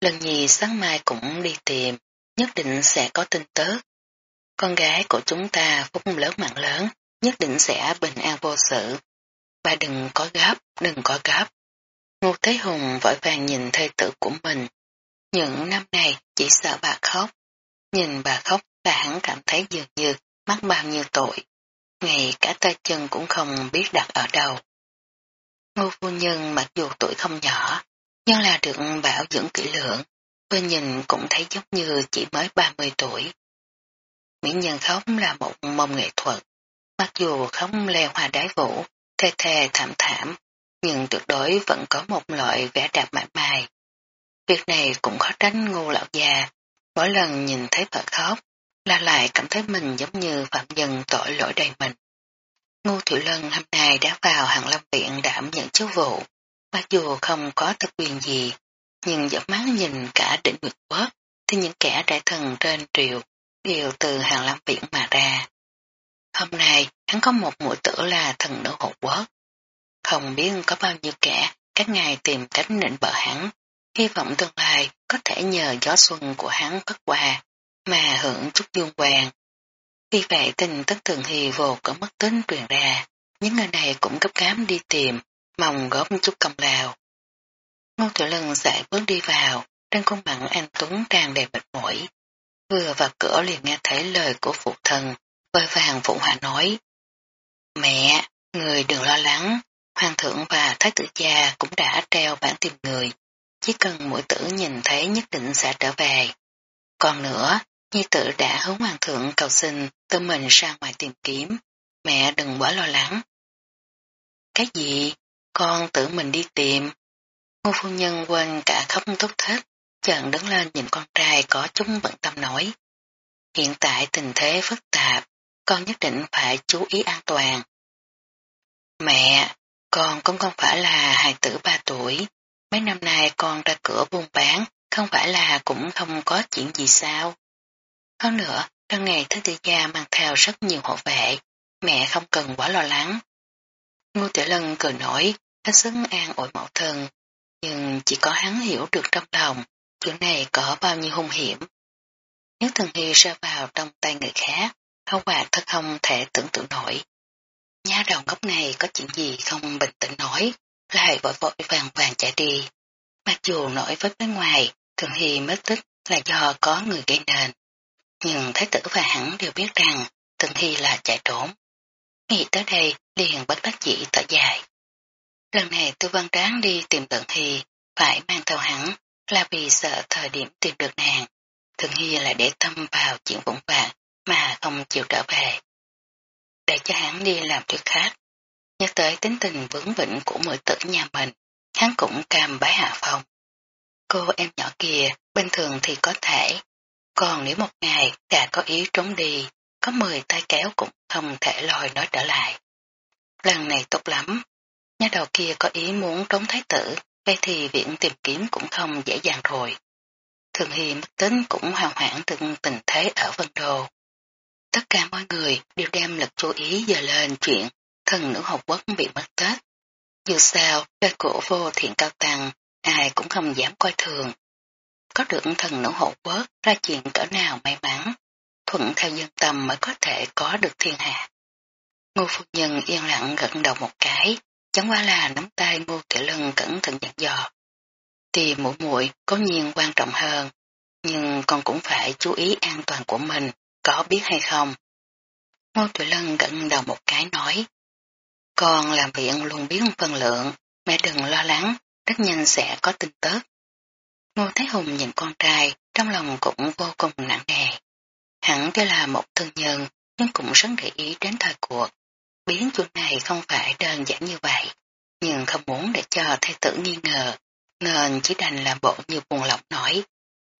Lần nhì sáng mai cũng đi tìm, nhất định sẽ có tin tức. Con gái của chúng ta phúc lớn mạng lớn, nhất định sẽ bình an vô sự. Bà đừng có gấp, đừng có gấp. Ngô Thế Hùng vội vàng nhìn thê tử của mình. Những năm này chỉ sợ bà khóc. Nhìn bà khóc là hắn cảm thấy dường như mắc bao nhiêu tội. ngày cả tay chân cũng không biết đặt ở đâu. Ngô phu nhân mặc dù tuổi không nhỏ, nhưng là được bảo dưỡng kỹ lưỡng, bên nhìn cũng thấy giống như chỉ mới 30 tuổi. Mỹ nhân khóc là một mông nghệ thuật, mặc dù không leo hoa đái vũ, thê thê thảm thảm, nhưng tuyệt đối vẫn có một loại vẻ đẹp mãi mài. Việc này cũng khó tránh ngu lão già, mỗi lần nhìn thấy vợ khóc, là lại cảm thấy mình giống như phạm nhân tội lỗi đầy mình. Ngô Thủy Lân hôm nay đã vào hàng lâm viện đảm nhận chức vụ, mặc dù không có thực quyền gì, nhưng dẫn mắt nhìn cả đỉnh nguyệt quốc, thì những kẻ đại thần trên triều đều từ hàng lâm biển mà ra. Hôm nay, hắn có một mũi tử là thần nữ hộ quốc. Không biết có bao nhiêu kẻ, các ngài tìm cách nịnh bợ hắn, hy vọng tương lai có thể nhờ gió xuân của hắn bất quà mà hưởng chút dương hoàng. Vì vậy tình tất thường hì vô có mất tính truyền ra, những người này cũng gấp cám đi tìm, mong góp chút công lao. Ngô Tiểu Lân dậy bước đi vào, trên cung bằng anh Tuấn tràn đầy mệt mỏi. Vừa vào cửa liền nghe thấy lời của phụ thần vơi vàng phụ hòa nói. Mẹ, người đừng lo lắng, hoàng thượng và thái tử gia cũng đã treo bản tìm người, chỉ cần mũi tử nhìn thấy nhất định sẽ trở về. Còn nữa, nhi tử đã hướng hoàng thượng cầu xin tự mình ra ngoài tìm kiếm, mẹ đừng quá lo lắng. Cái gì? Con tự mình đi tìm. Ngô phu nhân quên cả khóc tốt thích, chợn đứng lên nhìn con trai có chúng bận tâm nói. Hiện tại tình thế phức tạp, con nhất định phải chú ý an toàn. Mẹ, con cũng không phải là hài tử ba tuổi, mấy năm nay con ra cửa buôn bán, không phải là cũng không có chuyện gì sao. Hơn nữa, trong ngày thứ tư gia mang theo rất nhiều hộ vệ, mẹ không cần quá lo lắng. Ngô Tiểu Lân cười nổi, hết sức an ủi mẫu thân, nhưng chỉ có hắn hiểu được trong lòng, chuyện này có bao nhiêu hung hiểm. Nếu thần hy rơi vào trong tay người khác, hậu quả thật không thể tưởng tượng nổi. Nhà đầu ngốc này có chuyện gì không bình tĩnh nổi, lại vội vội vàng vàng chạy đi. Mặc dù nổi với bên ngoài, thường hy mất tích là do có người gây nên. Nhưng Thái tử và hắn đều biết rằng Thường Hy là chạy trốn. Nghĩ tới đây liền bất đắc dĩ thở dài. Lần này tư văn tráng đi tìm Thường Hy phải mang theo hắn là vì sợ thời điểm tìm được nàng. Thường Hy lại để tâm vào chuyện vũng vàng mà không chịu trở về. để cho hắn đi làm việc khác. Nhớ tới tính tình vững vĩnh của mười tử nhà mình, hắn cũng cam bái hạ phòng. Cô em nhỏ kia, bình thường thì có thể, còn nếu một ngày đã có ý trốn đi, có mười tay kéo cũng không thể lòi nó trở lại. Lần này tốt lắm, nhà đầu kia có ý muốn trốn thái tử, vậy thì viện tìm kiếm cũng không dễ dàng rồi. Thường Hy mất tính cũng hào hoảng từng tình thế ở Vân Đô. Tất cả mọi người đều đem lực chú ý giờ lên chuyện thần nữ học quốc bị mất tết. Dù sao, đời cổ vô thiện cao tăng, ai cũng không dám coi thường. Có được thần nữ hộ quốc ra chuyện cỡ nào may mắn, thuận theo dân tâm mới có thể có được thiên hạ. Ngô phu nhân yên lặng gật đầu một cái, chẳng qua là nắm tay ngô kẻ lân cẩn thận dặn dò. Tìm mũi muội có nhiên quan trọng hơn, nhưng con cũng phải chú ý an toàn của mình, có biết hay không? Ngô Tiểu Lân gật đầu một cái nói, con làm việc luôn biết phân lượng, mẹ đừng lo lắng, rất nhanh sẽ có tin tức. Ngô Thái Hùng nhìn con trai, trong lòng cũng vô cùng nặng nề. Hẳn đây là một thương nhân, nhưng cũng rất để ý đến thời cuộc. Biến chuyện này không phải đơn giản như vậy, nhưng không muốn để cho thái tử nghi ngờ, nên chỉ đành làm bộ như buồn lọc nói.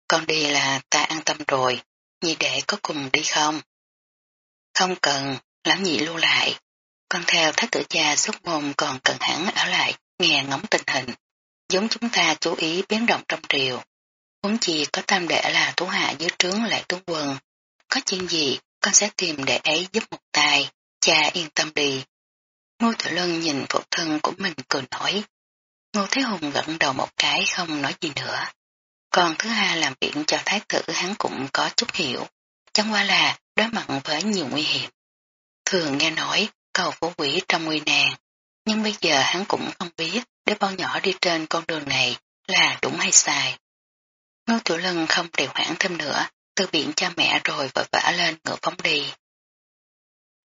Con đi là ta an tâm rồi, nhị đệ có cùng đi không? Không cần, lãm nhị lưu lại. Con theo thái tử cha xuất môn còn cần hẳn ở lại, nghe ngóng tình hình. Giống chúng ta chú ý biến động trong triều. Huống chi có tam đệ là thủ hạ dưới trướng lại tướng quân. Có chuyện gì, con sẽ tìm đệ ấy giúp một tay, cha yên tâm đi. Ngô tiểu Lân nhìn phụ thân của mình cười nói. Ngô Thế Hùng gật đầu một cái không nói gì nữa. Còn thứ hai làm viện cho thái tử hắn cũng có chút hiểu, chẳng qua là đối mặt với nhiều nguy hiểm. Thường nghe nói cầu phổ quỷ trong nguy nàng, nhưng bây giờ hắn cũng không biết để bao nhỏ đi trên con đường này là đúng hay sai. Ngô Tiểu Lân không điều hoãn thêm nữa, từ biển cha mẹ rồi vội vã lên ngựa phóng đi.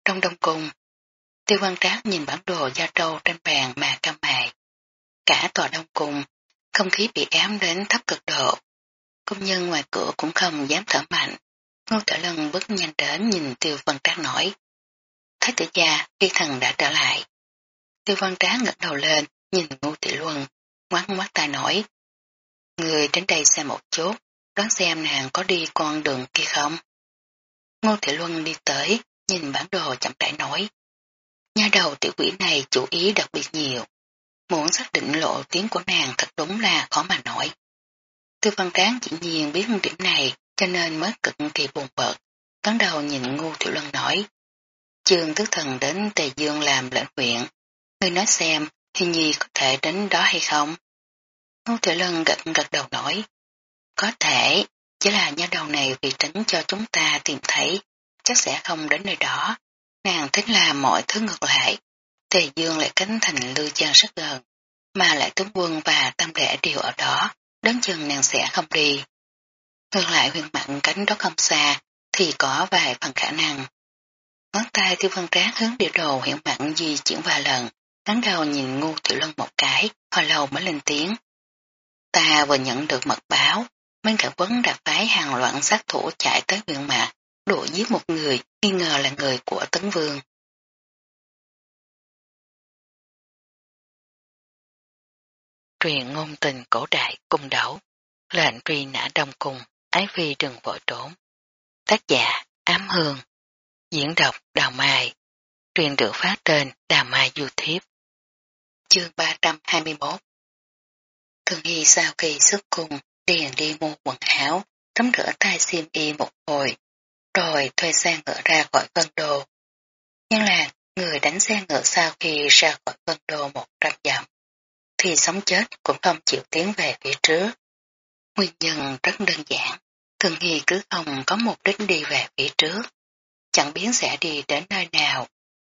Trong đông cung, tiêu văn trác nhìn bản đồ gia trâu trên bàn mà cam mài. Cả tòa đông cung không khí bị ám đến thấp cực độ. Công nhân ngoài cửa cũng không dám thở mạnh. Ngô Tử Lân bước nhanh đến nhìn Tiêu Văn Trác nói. Thái tử gia, phi thần đã trở lại. Tiêu Văn Trác ngẩng đầu lên, nhìn Ngô Tử Luân, ngoắt ngoắt tai nói. Người đến đây xem một chút, đoán xem nàng có đi con đường kia không? Ngô Thị Luân đi tới, nhìn bản đồ chậm rãi nói. Nhà đầu tiểu quỷ này chủ ý đặc biệt nhiều. Muốn xác định lộ tiếng của nàng thật đúng là khó mà nói. Tư văn tráng chỉ nhiên biết điểm này cho nên mới cực kỳ buồn bực. Cắn đầu nhìn ngu tiểu lân nói. "Trường tứ thần đến Tề Dương làm lệnh huyện. Ngươi nói xem, hình nhi có thể đến đó hay không? Ngô Tiểu Lân gật gật đầu nói. Có thể, chỉ là nha đầu này vì tránh cho chúng ta tìm thấy, chắc sẽ không đến nơi đó. Nàng thích là mọi thứ ngược lại, Tề Dương lại cánh thành lưu chân rất gần, mà lại tướng quân và tam đệ đều ở đó, đến chừng nàng sẽ không đi. Ngược lại huyền mặn cánh đó không xa, thì có vài phần khả năng. Ngón tay tiêu văn trác hướng địa đồ huyền mặn di chuyển vài lần, ngắn đầu nhìn ngu tiểu lân một cái, hồi lâu mới lên tiếng. Ta vừa nhận được mật báo, mấy cả Quấn đã phái hàng loạn sát thủ chạy tới huyện mạc, đuổi giết một người, nghi ngờ là người của Tấn Vương. Truyền ngôn tình cổ đại cung đấu, lệnh truy nã đông cung, ái phi đừng vội trốn. Tác giả Ám Hương, diễn đọc Đào Mai, truyền được phát trên Đào Mai YouTube. Chương 321 Thường Hy sau khi xuất cung, liền đi mua quần áo, tắm rửa tay xiêm y một hồi, rồi thuê xe ngựa ra khỏi vân đồ. Nhưng là người đánh xe ngựa sau khi ra khỏi vân đồ một trăm dặm thì sống chết cũng không chịu tiến về phía trước. Nguyên nhân rất đơn giản, Thường Hy cứ không có mục đích đi về phía trước, chẳng biết sẽ đi đến nơi nào,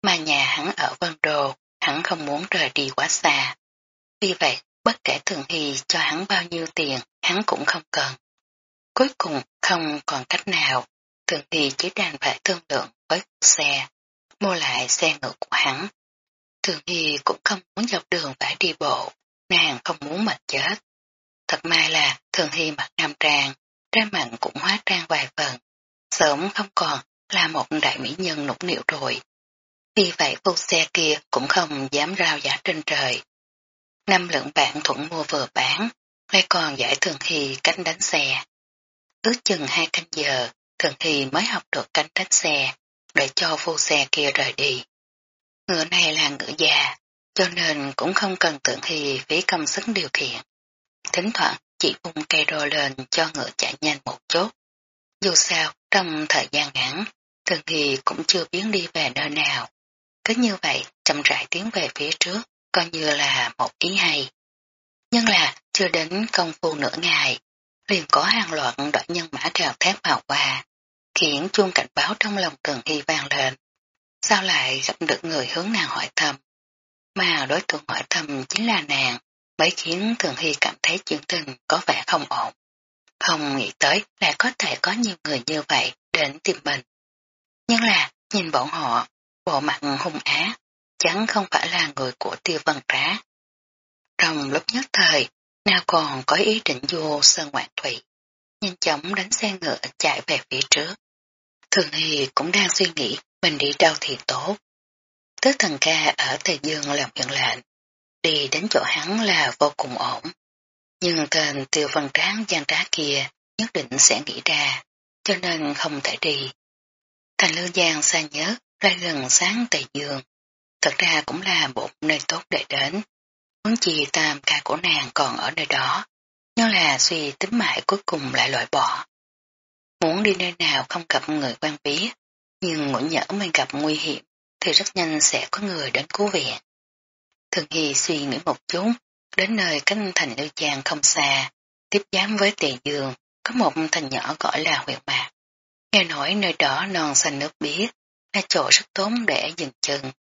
mà nhà hắn ở Vân Đồ, hắn không muốn rời đi quá xa. Vì vậy, bất kể Thường Hy cho hắn bao nhiêu tiền, hắn cũng không cần. Cuối cùng không còn cách nào, Thường thì chỉ đành phải thương lượng với xe, mua lại xe ngựa của hắn. Thường thì cũng không muốn dọc đường phải đi bộ, nàng không muốn mệt chết. Thật may là Thường thì mặc nam trang, ra mặn cũng hóa trang vài phần, sớm không còn là một đại mỹ nhân nũng nịu rồi. Vì vậy phu xe kia cũng không dám rao giá trên trời. Năm lượng bạn thuận mua vừa bán, lại còn giải Thường thì cánh đánh xe. Ước chừng hai canh giờ, Thường thì mới học được cánh đánh xe, để cho vô xe kia rời đi. Ngựa này là ngựa già, cho nên cũng không cần Thường thì phí công sức điều khiển. Thỉnh thoảng chỉ vung cây rô lên cho ngựa chạy nhanh một chút. Dù sao, trong thời gian ngắn, Thường thì cũng chưa biến đi về nơi nào. Cứ như vậy, chậm rãi tiến về phía trước, coi như là một ý hay. Nhưng là, chưa đến công phu nửa ngày, liền có hàng loạt đội nhân mã trào thét vào qua, khiến chuông cảnh báo trong lòng Thường Hy vang lên. Sao lại gặp được người hướng nàng hỏi thăm? Mà đối tượng hỏi thăm chính là nàng, mới khiến Thường Hy cảm thấy chuyện tình có vẻ không ổn. Không nghĩ tới là có thể có nhiều người như vậy đến tìm mình. Nhưng là, nhìn bọn họ, bộ mặt hung á, chẳng không phải là người của tiêu văn trá. Trong lúc nhất thời, nào còn có ý định vô sơn ngoạn thủy, nhanh chóng đánh xe ngựa chạy về phía trước. Thường Hy cũng đang suy nghĩ mình đi đâu thì tốt. Tứ thần ca ở Tây Dương làm nhận lệnh, đi đến chỗ hắn là vô cùng ổn. Nhưng tên tiêu văn tráng gian trá kia nhất định sẽ nghĩ ra, cho nên không thể đi. Thành Lương Giang xa nhớ, lại gần sáng Tây Dương. Thật ra cũng là một nơi tốt để đến. Muốn chi tam ca của nàng còn ở nơi đó, nhưng là suy tính mãi cuối cùng lại loại bỏ. Muốn đi nơi nào không gặp người quan bí nhưng ngủ nhỡ mình gặp nguy hiểm, thì rất nhanh sẽ có người đến cứu viện. Thường Hy suy nghĩ một chút, đến nơi cánh thành Lưu Giang không xa, tiếp giám với tiền Dương, có một thành nhỏ gọi là huyện bạc. Nghe nói nơi đó non xanh nước biếc, là chỗ rất tốn để dừng chân.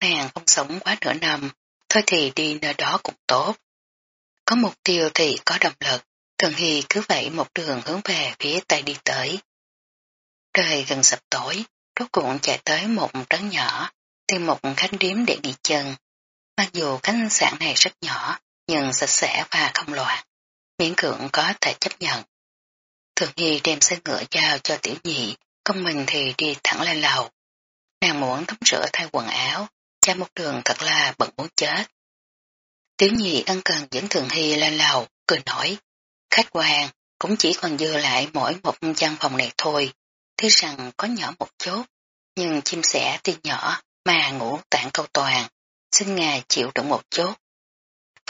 Nàng không sống quá nửa năm, thôi thì đi nơi đó cũng tốt. Có mục tiêu thì có động lực, Thường Hy cứ vậy một đường hướng về phía tây đi tới. Trời gần sập tối, rốt cuộn chạy tới một trấn nhỏ, tìm một khách điếm để nghỉ chân. Mặc dù khách sạn này rất nhỏ, nhưng sạch sẽ và không loạn, miễn cưỡng có thể chấp nhận. Thường Hy đem xe ngựa giao cho tiểu nhị, công mình thì đi thẳng lên lầu. Nàng muốn tắm rửa thay quần áo, cha một đường thật là bận muốn chết. Tiểu nhị ân cần dẫn Thường Hy lên lầu, cười nói, khách quan, cũng chỉ còn dư lại mỗi một gian phòng này thôi, thế rằng có nhỏ một chút, nhưng chim sẻ tuy nhỏ mà ngủ tạng câu toàn, xin ngài chịu đựng một chút.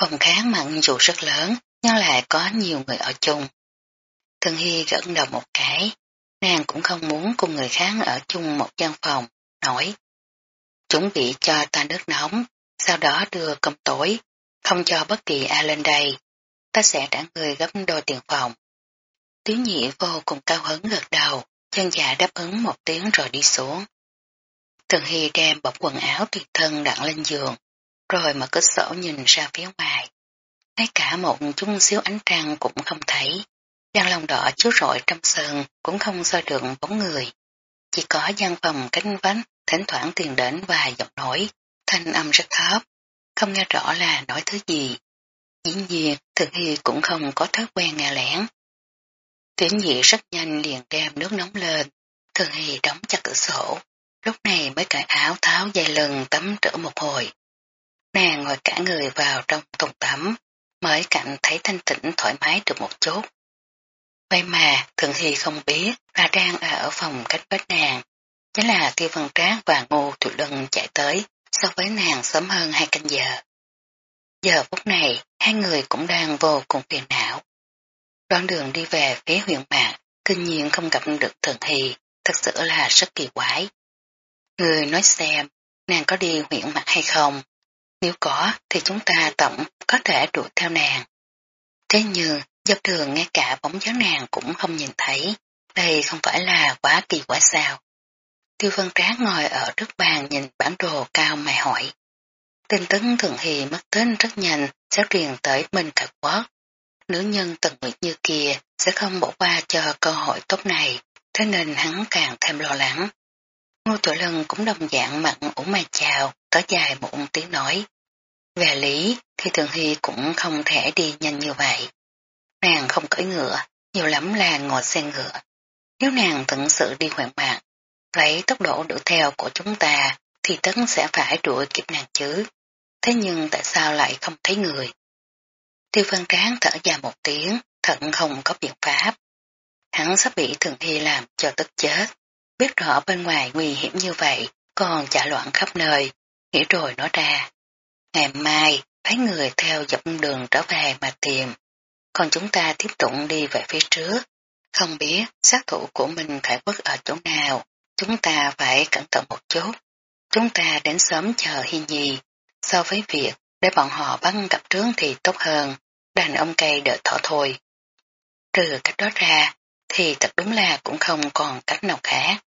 Phòng kháng mặn dù rất lớn, nhưng lại có nhiều người ở chung. Thường Hy gật đầu một cái, nàng cũng không muốn cùng người khác ở chung một gian phòng, nói. Chuẩn bị cho ta nước nóng, sau đó đưa cơm tối, không cho bất kỳ ai lên đây. Ta sẽ trả người gấp đôi tiền phòng. Tiếu nhị vô cùng cao hứng gật đầu, chân dạ đáp ứng một tiếng rồi đi xuống. Thường Hy đem bọc quần áo tùy thân đặt lên giường, rồi mở cửa sổ nhìn ra phía ngoài. Ngay cả một chút xíu ánh trăng cũng không thấy. Giang lòng đỏ chiếu rọi trong sân cũng không soi được bóng người. Chỉ có gian phòng cánh vánh thỉnh thoảng tiền đến và giọng nói, thanh âm rất thấp, không nghe rõ là nói thứ gì. Dĩ nhiên, thực hi cũng không có thói quen nghe lẻn. tiến dị rất nhanh liền đem nước nóng lên, Thường hi đóng chặt cửa sổ, lúc này mới cởi áo tháo dây lưng tắm rửa một hồi. Nàng ngồi cả người vào trong thùng tắm, mới cảm thấy thanh tĩnh thoải mái được một chút. Vậy mà thường hi không biết là đang ở phòng cách vách nàng, chính là tiêu văn trác và ngô thủy lân chạy tới so với nàng sớm hơn hai canh giờ. Giờ phút này, hai người cũng đang vô cùng phiền não. Đoạn đường đi về phía huyện mạc, kinh nhiên không gặp được thường Hy, thật sự là rất kỳ quái. Người nói xem, nàng có đi huyện mạc hay không? Nếu có, thì chúng ta tổng có thể đuổi theo nàng. Thế nhưng, dọc đường ngay cả bóng dáng nàng cũng không nhìn thấy, đây không phải là quá kỳ quái sao. Tiêu Vân Trác ngồi ở trước bàn nhìn bản đồ cao mày hỏi. Tin tức thường hì mất tính rất nhanh sẽ truyền tới mình cả quốc. Nữ nhân tận nguyện như kia sẽ không bỏ qua cho cơ hội tốt này, thế nên hắn càng thêm lo lắng. Ngô Tiểu Lân cũng đồng dạng mặn ủ mày chào, có dài một tiếng nói. Về lý thì Thường Hy cũng không thể đi nhanh như vậy. Nàng không cưỡi ngựa, nhiều lắm là ngồi xe ngựa. Nếu nàng thật sự đi hoạn mạng, vậy tốc độ đuổi theo của chúng ta, thì tấn sẽ phải đuổi kịp nàng chứ. Thế nhưng tại sao lại không thấy người? Tiêu văn tráng thở dài một tiếng, thận không có biện pháp. Hắn sắp bị thường thi làm cho tức chết. Biết rõ bên ngoài nguy hiểm như vậy, còn chả loạn khắp nơi, nghĩ rồi nói ra. Ngày mai, phải người theo dọc đường trở về mà tìm, còn chúng ta tiếp tục đi về phía trước. Không biết sát thủ của mình khải quốc ở chỗ nào, chúng ta phải cẩn thận một chút. Chúng ta đến sớm chờ Hi Nhi, so với việc để bọn họ bắn gặp trướng thì tốt hơn, đàn ông cây đợi thỏ thôi. Trừ cách đó ra, thì thật đúng là cũng không còn cách nào khác.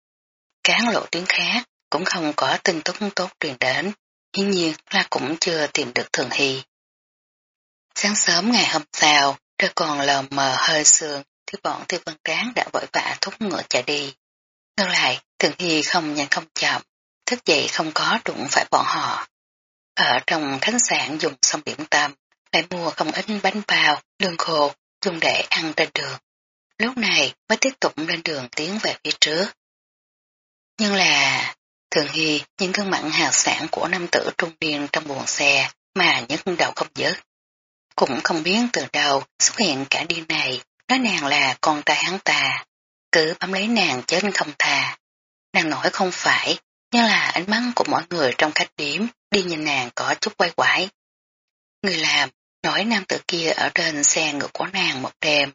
Cán lộ tuyến khác cũng không có tin tức tốt truyền đến, hiển nhiên là cũng chưa tìm được Thường Hy. Sáng sớm ngày hôm sau, trời còn lờ mờ hơi sương thì bọn tiêu Văn tráng đã vội vã thúc ngựa chạy đi. Ngược lại, Thường Hy không nhanh không chậm, thức dậy không có đụng phải bọn họ. Ở trong khách sạn dùng xong điểm tâm, lại mua không ít bánh bao, lương khô, dùng để ăn trên đường. Lúc này mới tiếp tục lên đường tiến về phía trước. Nhưng là, thường hy những gương mặn hào sản của nam tử trung niên trong buồng xe mà nhấc đầu không dứt. Cũng không biết từ đâu xuất hiện cả điên này, nói nàng là con trai hắn ta, cứ bám lấy nàng chết không thà. Nàng nói không phải, nhưng là ánh mắt của mọi người trong khách điểm đi nhìn nàng có chút quay quải. Người làm, nói nam tử kia ở trên xe ngựa của nàng một đêm,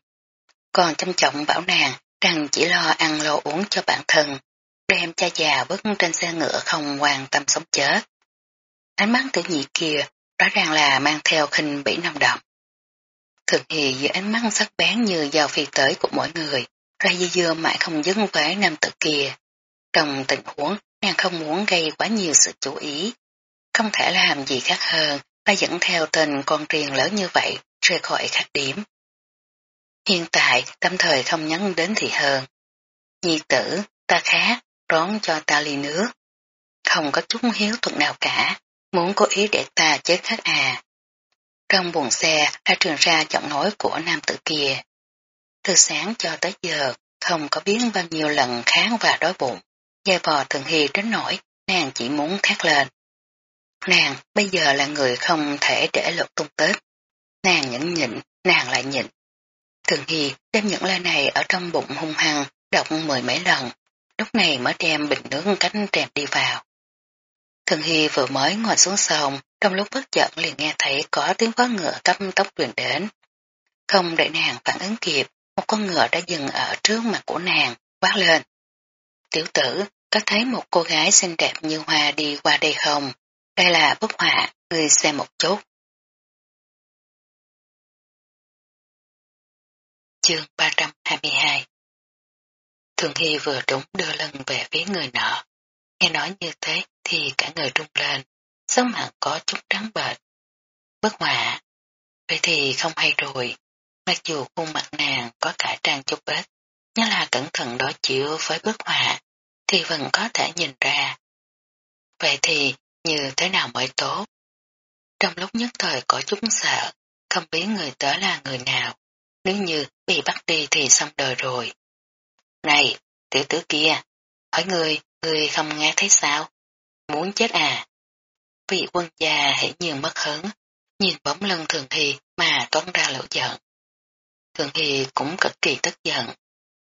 còn chăm trọng bảo nàng rằng chỉ lo ăn lo uống cho bản thân, đem cha già vứt trên xe ngựa không quan tâm sống chết. Ánh mắt tự nhị kia rõ ràng là mang theo khinh bỉ nồng đậm. Thường thì giữa ánh mắt sắc bén như dao phi tới của mỗi người, ra dư dưa mãi không dứt với nam tử kia. Trong tình huống, nàng không muốn gây quá nhiều sự chú ý. Không thể làm gì khác hơn là dẫn theo tình con riêng lớn như vậy rời khỏi khách điểm. Hiện tại tâm thời không nhắn đến thì hơn. Nhi tử, ta khác, đón cho ta ly nước. Không có chút hiếu thuận nào cả, muốn cố ý để ta chết khác à. Trong buồng xe đã truyền ra giọng nói của nam tử kia. Từ sáng cho tới giờ, không có biết bao nhiêu lần kháng và đói bụng. Gia vò thường hy đến nỗi, nàng chỉ muốn thét lên. Nàng bây giờ là người không thể để lột tung tết. Nàng nhẫn nhịn, nàng lại nhịn. Thường Hy đem những lời này ở trong bụng hung hăng, đọc mười mấy lần, lúc này mới đem bình nước cánh trèm đi vào. Thường Hy vừa mới ngồi xuống sông, trong lúc bất chợt liền nghe thấy có tiếng vó ngựa cấp tốc truyền đến. Không đợi nàng phản ứng kịp, một con ngựa đã dừng ở trước mặt của nàng, quát lên. Tiểu tử, có thấy một cô gái xinh đẹp như hoa đi qua đây không? Đây là bức họa, người xem một chút. Chương 322 Thường Hy vừa trúng đưa lưng về phía người nọ. Nghe nói như thế thì cả người rung lên, sắc mặt có chút trắng bệch. Bất họa, vậy thì không hay rồi. Mặc dù khuôn mặt nàng có cả trang chút ít, nhưng là cẩn thận đối chiếu với bức họa thì vẫn có thể nhìn ra. Vậy thì như thế nào mới tốt? Trong lúc nhất thời có chút sợ, không biết người tới là người nào. Nếu như bị bắt đi thì xong đời rồi. Này, tiểu tử kia, hỏi người, người không nghe thấy sao? Muốn chết à? Vị quân gia hãy nhiên mất hứng, nhìn bóng lưng thường thì mà toán ra lửa giận. Thường thì cũng cực kỳ tức giận,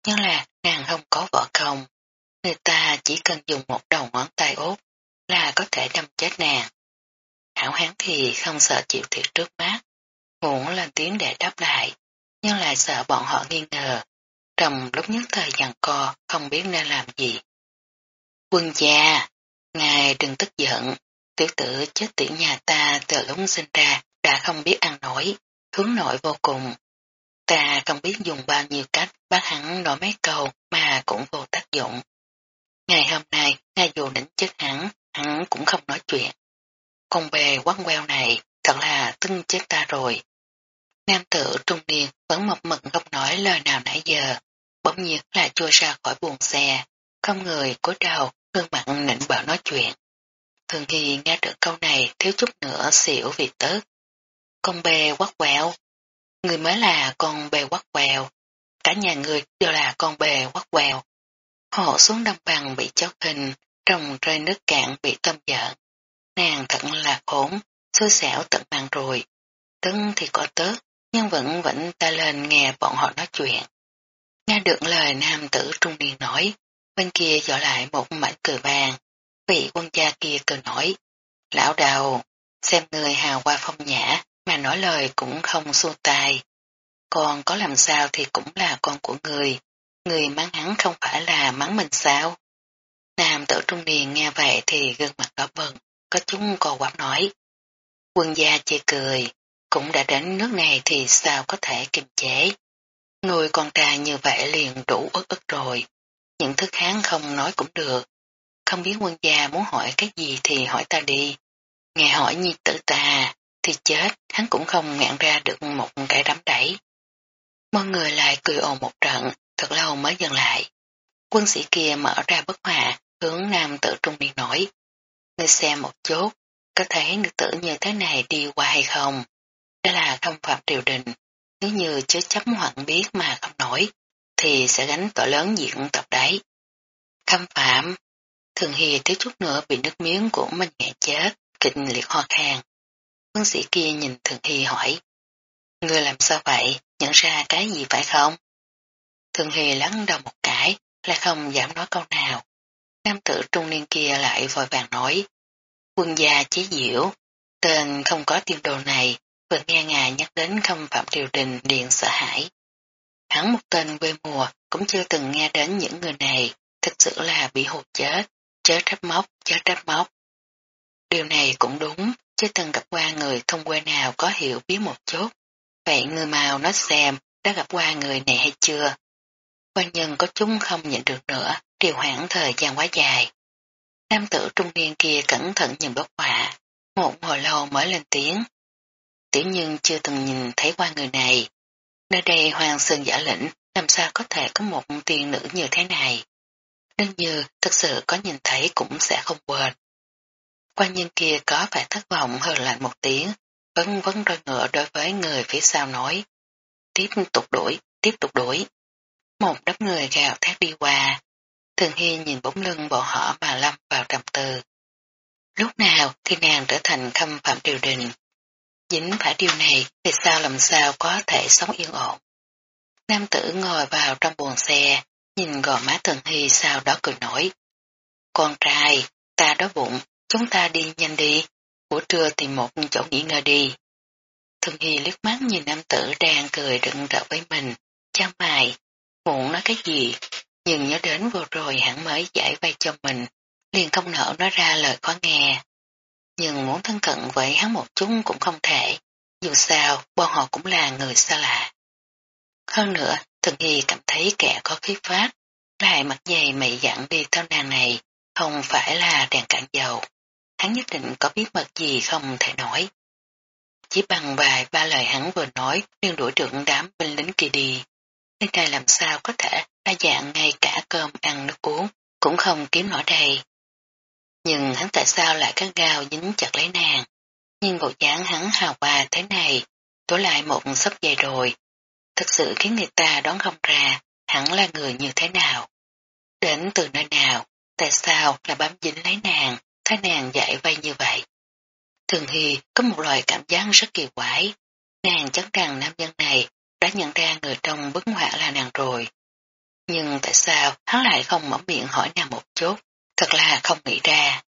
nhưng là nàng không có vợ không. Người ta chỉ cần dùng một đầu ngón tay út là có thể đâm chết nàng. Hảo hán thì không sợ chịu thiệt trước mắt, muốn lên tiếng để đáp lại, nhưng lại sợ bọn họ nghi ngờ. Trong lúc nhất thời giằng co, không biết nên làm gì. Quân gia, ngài đừng tức giận, tiểu tử chết tiễn nhà ta từ lúc sinh ra đã không biết ăn nổi, hướng nội vô cùng. Ta không biết dùng bao nhiêu cách bác hắn nói mấy câu mà cũng vô tác dụng. Ngày hôm nay, ngay dù đánh chết hắn, hắn cũng không nói chuyện. Con bề quán queo này thật là tưng chết ta rồi. Nam tử trung niên vẫn mập mực không nói lời nào nãy giờ, bỗng nhiên là chui ra khỏi buồng xe, không người cúi đầu, gương mặt nịnh bợ nói chuyện. Thường Hy nghe được câu này thiếu chút nữa xỉu vì tớt. Con bê quắc quẹo. Người mới là con bê quắc quẹo. Cả nhà người đều là con bè quắc quèo. Họ xuống đâm bằng bị cháu hình, trồng rơi nước cạn bị tâm giận. Nàng thật là khốn, xui xẻo tận mạng rồi. Tấn thì có tớt, nhưng vẫn vẫn ta lên nghe bọn họ nói chuyện. Nghe được lời nam tử trung niên nói, bên kia dọ lại một mảnh cười vàng. Vị quân gia kia cười nói, lão đầu, xem người hào qua phong nhã mà nói lời cũng không xua tài. Còn có làm sao thì cũng là con của người, người mắng hắn không phải là mắng mình sao? Nam tử trung niên nghe vậy thì gương mặt đỏ bừng, có chúng còn quáp nói. Quân gia chê cười, cũng đã đến nước này thì sao có thể kiềm chế. Người con trai như vậy liền đủ ức ức rồi, những thứ hắn không nói cũng được. Không biết quân gia muốn hỏi cái gì thì hỏi ta đi. Nghe hỏi nhi tử ta, thì chết, hắn cũng không ngạn ra được một cái đám đẩy. Mọi người lại cười ồn một trận, thật lâu mới dừng lại. Quân sĩ kia mở ra bất hòa, hướng nam tử trung niên nói. Ngươi xem một chút, có thấy nữ tử như thế này đi qua hay không? Đó là không phạm triều đình, nếu như chớ chấp hoặc biết mà không nổi, thì sẽ gánh tội lớn diện tập đấy. Khâm phạm, thường hì thiếu chút nữa bị nước miếng của mình nghẹn chết, kịch liệt ho khan. Quân sĩ kia nhìn thường hi hỏi, Ngươi làm sao vậy, nhận ra cái gì phải không? Thường hi lắng đầu một cái, lại không dám nói câu nào. Nam tử trung niên kia lại vội vàng nói, quân gia chế diệu, tên không có tiêu đồ này, vừa nghe ngài nhắc đến không phạm triều đình điện sợ hãi. Hắn một tên quê mùa cũng chưa từng nghe đến những người này, thật sự là bị hụt chết, chết trách móc, chết trách móc. Điều này cũng đúng, chưa từng gặp qua người thông quê nào có hiểu biết một chút. Vậy người màu nói xem đã gặp qua người này hay chưa? Quan nhân có chúng không nhận được nữa, điều hoãn thời gian quá dài. Nam tử trung niên kia cẩn thận nhìn bốc họa, một hồi lâu mới lên tiếng. Tiểu nhân chưa từng nhìn thấy qua người này. Nơi đây hoàng sơn giả lĩnh, làm sao có thể có một tiên nữ như thế này? Nếu như thật sự có nhìn thấy cũng sẽ không quên. Quan nhân kia có phải thất vọng hơn lạnh một tiếng, Vâng, vâng, vẫn vấn roi ngựa đối với người phía sau nói. Tiếp tục đuổi, tiếp tục đuổi. Một đám người gào thét đi qua. Thường Hy nhìn bóng lưng bộ họ mà lâm vào trầm tư. Lúc nào thì nàng trở thành khâm phạm triều đình. Dính phải điều này thì sao làm sao có thể sống yên ổn. Nam tử ngồi vào trong buồng xe, nhìn gò má Thường Hy sau đó cười nổi. Con trai, ta đói bụng, chúng ta đi nhanh đi, buổi trưa tìm một chỗ nghỉ ngơi đi. Thường Hy liếc mắt nhìn nam tử đang cười rựng rỡ với mình, chăm mày, muốn nói cái gì, nhưng nhớ đến vừa rồi hẳn mới giải vay cho mình, liền không nở nói ra lời khó nghe. Nhưng muốn thân cận với hắn một chút cũng không thể, dù sao bọn họ cũng là người xa lạ. Hơn nữa, Thường Hy cảm thấy kẻ có khí phát, lại mặt dày mày dặn đi theo nàng này, không phải là đèn cạn dầu. Hắn nhất định có bí mật gì không thể nói. Chỉ bằng vài ba lời hắn vừa nói liền đuổi được đám binh lính kia đi. Nên này làm sao có thể đa dạng ngay cả cơm ăn nước uống, cũng không kiếm nổi đây. Nhưng hắn tại sao lại cắt gao dính chặt lấy nàng? Nhưng bộ dáng hắn hào hòa thế này, tối lại một sấp dày rồi. thật sự khiến người ta đoán không ra hắn là người như thế nào. Đến từ nơi nào, tại sao là bám dính lấy nàng, thấy nàng dạy vay như vậy. Thường Hy có một loại cảm giác rất kỳ quái. Nàng chắc rằng nam nhân này đã nhận ra người trong bức họa là nàng rồi. Nhưng tại sao hắn lại không mở miệng hỏi nàng một chút, thật là không nghĩ ra.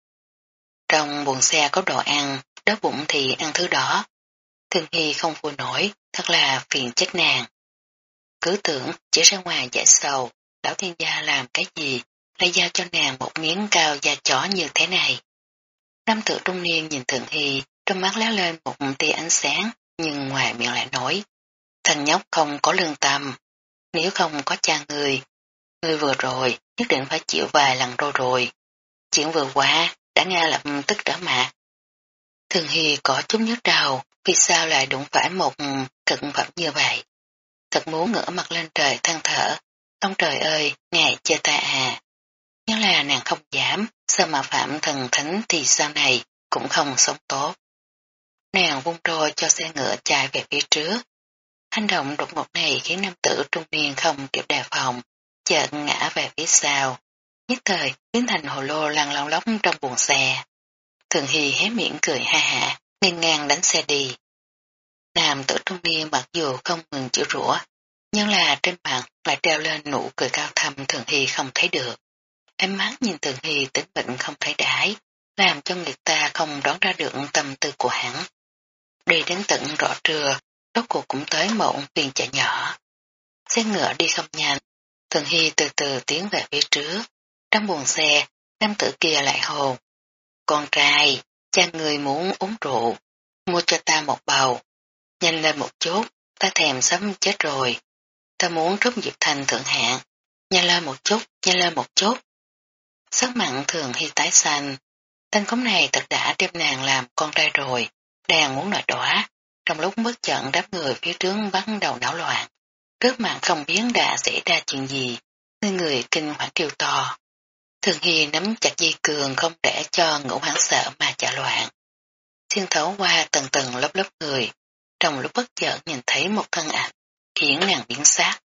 Trong buồng xe có đồ ăn, đói bụng thì ăn thứ đó. Thường Hy không vui nổi, thật là phiền chết nàng. Cứ tưởng chỉ ra ngoài giải sầu, lão thiên gia làm cái gì, lại giao cho nàng một miếng cao da chó như thế này. Nam tử trung niên nhìn Thường Hy, trong mắt léo lên một tia ánh sáng, nhưng ngoài miệng lại nói, thằng nhóc không có lương tâm, nếu không có cha người, người vừa rồi nhất định phải chịu vài lần rồi rồi. Chuyện vừa qua đã nghe lập tức trở mặt. Thường Hy có chút nhớ đầu, vì sao lại đụng phải một cực phẩm như vậy. Thật muốn ngửa mặt lên trời than thở, ông trời ơi, ngài chê ta à. Nhưng là nàng không dám, sao mà phạm thần thánh thì sau này cũng không sống tốt. Nàng vung roi cho xe ngựa chạy về phía trước. Hành động đột ngột này khiến nam tử trung niên không kịp đề phòng, chợt ngã về phía sau. nhất thời biến thành hồ lô lăn lòng lóc trong buồng xe. Thường Hy hé miệng cười ha hạ, nghiêng ngang đánh xe đi. Nam tử trung niên mặc dù không ngừng chữa rủa, nhưng là trên mặt lại treo lên nụ cười cao thâm Thường Hy không thấy được. Em mắt nhìn Thường Hy tính bệnh không thấy đái, làm cho người ta không đoán ra được tâm tư của hắn. Đi đến tận rõ trưa, rốt cuộc cũng tới một phiền chợ nhỏ. Xe ngựa đi không nhanh, Thường Hy từ từ tiến về phía trước. Trong buồng xe, nam tử kia lại hồn. Con trai, cha người muốn uống rượu, mua cho ta một bầu. Nhanh lên một chút, ta thèm sắp chết rồi. Ta muốn rút dịp Thành thượng hạng. Nhanh lên một chút, nhanh lên một chút. Sắc mặn thường hy tái xanh. Tên cống này thật đã đem nàng làm con trai rồi. Đang muốn nổi đóa. Trong lúc bất chận đáp người phía trước bắt đầu đảo loạn. Trước mặt không biết đã xảy ra chuyện gì. Người người kinh hoảng kêu to. Thường Hy nắm chặt dây cường không để cho ngũ hoảng sợ mà chạy loạn. Xuyên thấu qua tầng tầng lớp lớp người, trong lúc bất chợt nhìn thấy một thân ảnh, khiến nàng biến sát.